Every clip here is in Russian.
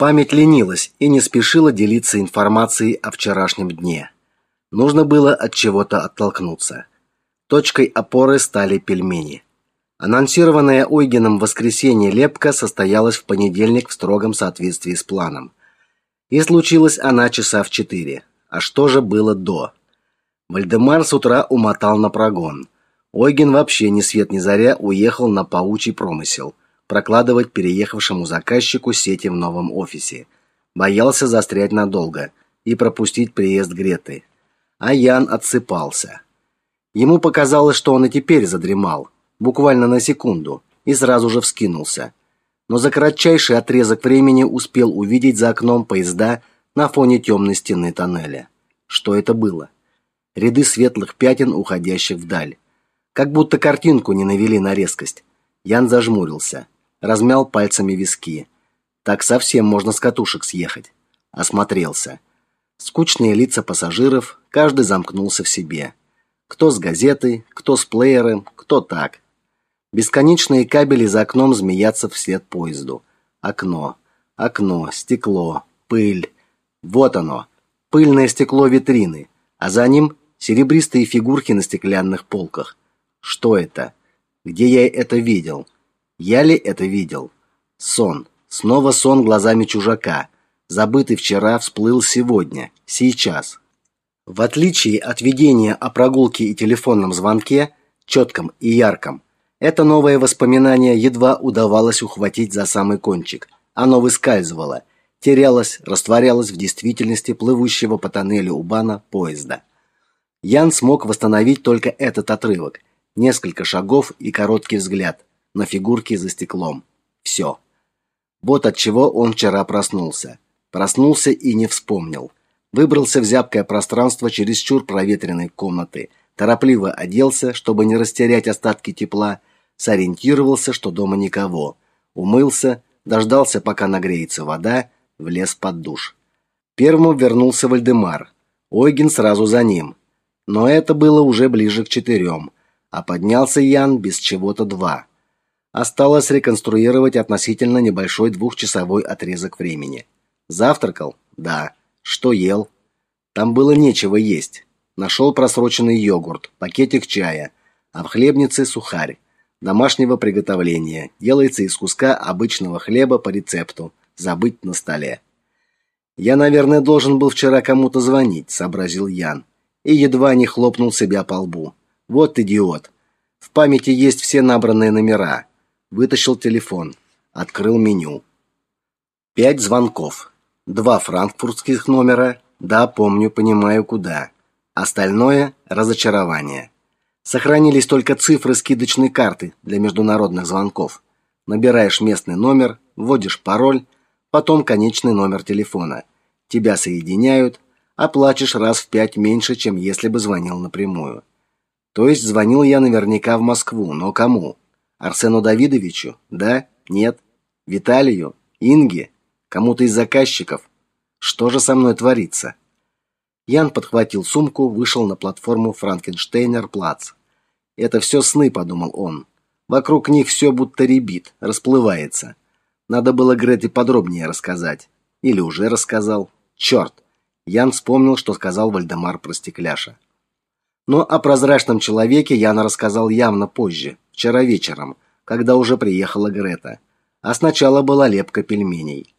Память ленилась и не спешила делиться информацией о вчерашнем дне. Нужно было от чего-то оттолкнуться. Точкой опоры стали пельмени. Анонсированная Ойгеном в воскресенье лепка состоялась в понедельник в строгом соответствии с планом. И случилась она часа в четыре. А что же было до? Вальдемар с утра умотал на прогон. Ойген вообще ни свет ни заря уехал на паучий промысел прокладывать переехавшему заказчику сети в новом офисе. Боялся застрять надолго и пропустить приезд Греты. А Ян отсыпался. Ему показалось, что он и теперь задремал, буквально на секунду, и сразу же вскинулся. Но за кратчайший отрезок времени успел увидеть за окном поезда на фоне темной стены тоннеля. Что это было? Ряды светлых пятен, уходящих вдаль. Как будто картинку не навели на резкость. Ян зажмурился размял пальцами виски. Так совсем можно с катушек съехать. Осмотрелся. Скучные лица пассажиров, каждый замкнулся в себе. Кто с газетой, кто с плеером, кто так. Бесконечные кабели за окном змеятся вслед поезду. Окно, окно, стекло, пыль. Вот оно, пыльное стекло витрины, а за ним серебристые фигурки на стеклянных полках. Что это? Где я это видел? Я ли это видел? Сон. Снова сон глазами чужака. Забытый вчера всплыл сегодня, сейчас. В отличие от видения о прогулке и телефонном звонке, четком и ярком, это новое воспоминание едва удавалось ухватить за самый кончик. Оно выскальзывало, терялось, растворялось в действительности плывущего по тоннелю Убана поезда. Ян смог восстановить только этот отрывок, несколько шагов и короткий взгляд – на фигурке за стеклом. Все. Вот от чего он вчера проснулся. Проснулся и не вспомнил. Выбрался в зябкое пространство чересчур проветренной комнаты, торопливо оделся, чтобы не растерять остатки тепла, сориентировался, что дома никого. Умылся, дождался, пока нагреется вода, влез под душ. Первым вернулся Вальдемар. Ойген сразу за ним. Но это было уже ближе к четырем, а поднялся Ян без чего-то два. Осталось реконструировать относительно небольшой двухчасовой отрезок времени. Завтракал? Да. Что ел? Там было нечего есть. Нашел просроченный йогурт, пакетик чая, а в хлебнице сухарь домашнего приготовления. Делается из куска обычного хлеба по рецепту, забыть на столе. Я, наверное, должен был вчера кому-то звонить, сообразил Ян, и едва не хлопнул себя по лбу. Вот идиот. В памяти есть все набранные номера. Вытащил телефон, открыл меню. Пять звонков. Два франкфуртских номера. Да, помню, понимаю куда. Остальное разочарование. Сохранились только цифры скидочной карты для международных звонков. Набираешь местный номер, вводишь пароль, потом конечный номер телефона. Тебя соединяют, оплатишь раз в пять меньше, чем если бы звонил напрямую. То есть звонил я наверняка в Москву, но кому? Арсену Давидовичу? Да? Нет? Виталию? Инге? Кому-то из заказчиков? Что же со мной творится? Ян подхватил сумку, вышел на платформу Франкенштейнер-плац. Это все сны, подумал он. Вокруг них все будто рябит, расплывается. Надо было Грете подробнее рассказать. Или уже рассказал. Черт! Ян вспомнил, что сказал Вальдемар про стекляша. Но о прозрачном человеке Ян рассказал явно позже, вчера вечером, когда уже приехала Грета. А сначала была лепка пельменей.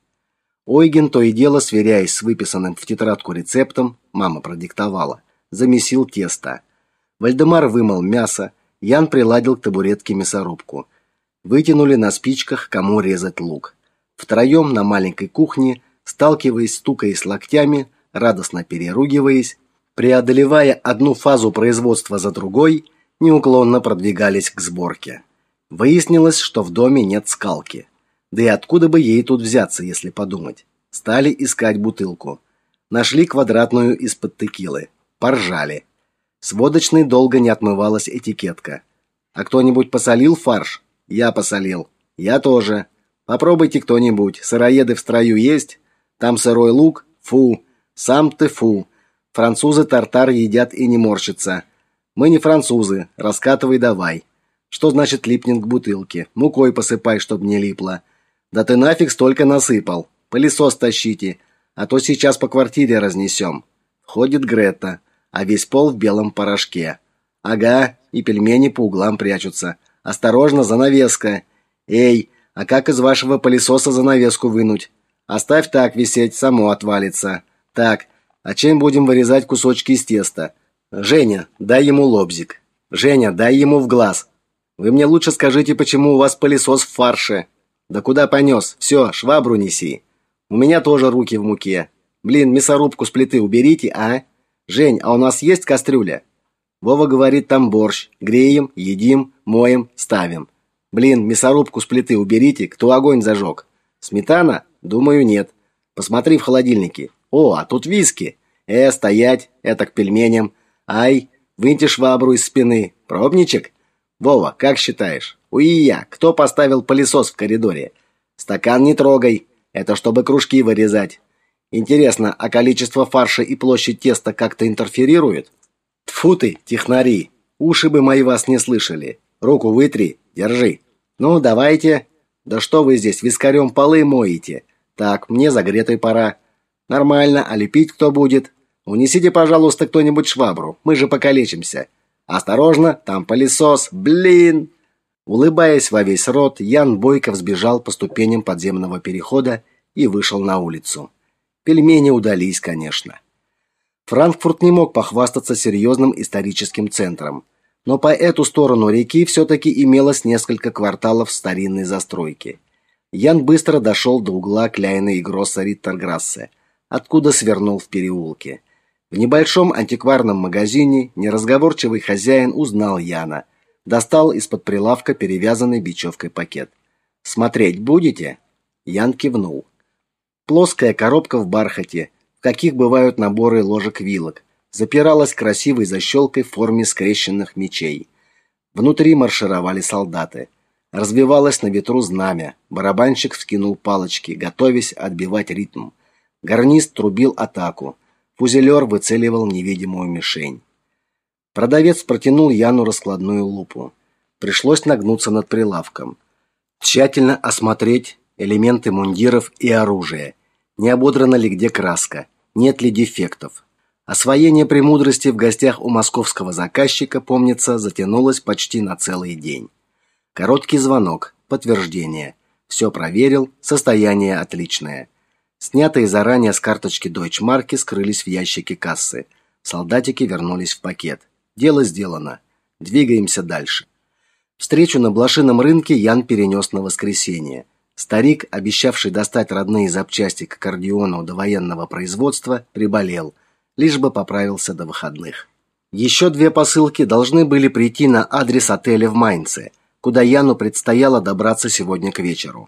Ойген то и дело, сверяясь с выписанным в тетрадку рецептом, мама продиктовала, замесил тесто. Вальдемар вымыл мясо, Ян приладил к табуретке мясорубку. Вытянули на спичках, кому резать лук. Втроем на маленькой кухне, сталкиваясь, стукаясь локтями, радостно переругиваясь, преодолевая одну фазу производства за другой, неуклонно продвигались к сборке. Выяснилось, что в доме нет скалки. Да и откуда бы ей тут взяться, если подумать? Стали искать бутылку. Нашли квадратную из-под текилы. Поржали. С водочной долго не отмывалась этикетка. А кто-нибудь посолил фарш? Я посолил. Я тоже. Попробуйте кто-нибудь. Сыроеды в строю есть? Там сырой лук? Фу. Сам ты фу. Французы тартар едят и не морщатся. Мы не французы, раскатывай давай. Что значит липнет к бутылке? Мукой посыпай, чтоб не липло. Да ты нафиг столько насыпал. пылесос тащите, а то сейчас по квартире разнесем. Входит Грета, а весь пол в белом порошке. Ага, и пельмени по углам прячутся. Осторожно, занавеска. Эй, а как из вашего пылесоса занавеску вынуть? Оставь так висеть, само отвалится. Так, а чем будем вырезать кусочки из теста? Женя, дай ему лобзик. Женя, дай ему в глаз. Вы мне лучше скажите, почему у вас пылесос в фарше? Да куда понес? Все, швабру неси. У меня тоже руки в муке. Блин, мясорубку с плиты уберите, а? Жень, а у нас есть кастрюля? Вова говорит, там борщ. Греем, едим, моем, ставим. Блин, мясорубку с плиты уберите, кто огонь зажег? Сметана? Думаю, нет. Посмотри в холодильнике. О, а тут виски. Э, стоять, это к пельменям. Ай, выньте швабру из спины. Пробничек? Вова, как считаешь? Уия, кто поставил пылесос в коридоре? Стакан не трогай. Это чтобы кружки вырезать. Интересно, а количество фарша и площадь теста как-то интерферируют? Тфу ты, технари. Уши бы мои вас не слышали. Руку вытри, держи. Ну, давайте. Да что вы здесь вискарем полы моете? Так, мне загретой пора. Нормально, а лепить кто будет? Унесите, пожалуйста, кто-нибудь швабру. Мы же покалечимся. Осторожно, там пылесос. Блин. Улыбаясь во весь рот, Ян Бойко взбежал по ступеням подземного перехода и вышел на улицу. Пельмени удались, конечно. Франкфурт не мог похвастаться серьезным историческим центром, но по эту сторону реки все таки имелось несколько кварталов старинной застройки. Ян быстро дошел до угла Кляйна и Гросса Риттерграссе, откуда свернул в переулке. В небольшом антикварном магазине неразговорчивый хозяин узнал Яна, достал из-под прилавка перевязанный бечевкой пакет. Смотреть будете? Ян кивнул. Плоская коробка в бархате, в каких бывают наборы ложек-вилок, запиралась красивой защелкой в форме скрещенных мечей. Внутри маршировали солдаты. Развивалось на ветру знамя. Барабанщик вскинул палочки, готовясь отбивать ритм. Гарнист трубил атаку. Фузелер выцеливал невидимую мишень. Продавец протянул Яну раскладную лупу. Пришлось нагнуться над прилавком, тщательно осмотреть элементы мундиров и оружия. Не ободрана ли где краска, нет ли дефектов. Освоение премудрости в гостях у московского заказчика, помнится, затянулось почти на целый день. Короткий звонок, подтверждение. Все проверил, состояние отличное. Снятые заранее с карточки Deutsche скрылись в ящике кассы. Солдатики вернулись в пакет. Дело сделано. Двигаемся дальше. Встречу на блошином рынке Ян перенес на воскресенье. Старик, обещавший достать родные запчасти к аккордеону до военного производства, приболел, лишь бы поправился до выходных. Еще две посылки должны были прийти на адрес отеля в Майнце, куда Яну предстояло добраться сегодня к вечеру.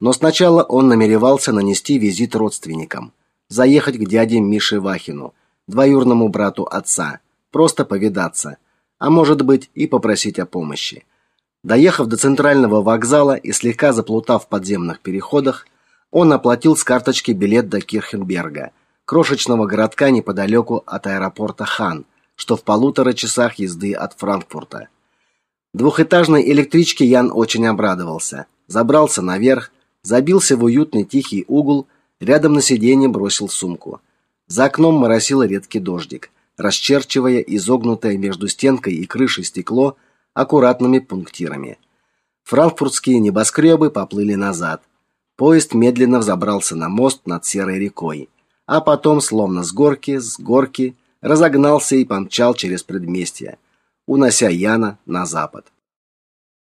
Но сначала он намеревался нанести визит родственникам, заехать к дяде Мише Вахину, двоюрному брату отца, просто повидаться, а может быть и попросить о помощи. Доехав до центрального вокзала и слегка заплутав в подземных переходах, он оплатил с карточки билет до Кирхенберга, крошечного городка неподалеку от аэропорта Хан, что в полутора часах езды от Франкфурта. Двухэтажной электричке Ян очень обрадовался. Забрался наверх, забился в уютный тихий угол, рядом на сиденье бросил сумку. За окном моросил редкий дождик, расчерчивая изогнутое между стенкой и крышей стекло аккуратными пунктирами. Франкфуртские небоскребы поплыли назад. Поезд медленно взобрался на мост над серой рекой, а потом, словно с горки, с горки, разогнался и помчал через предместье, унося Яна на запад.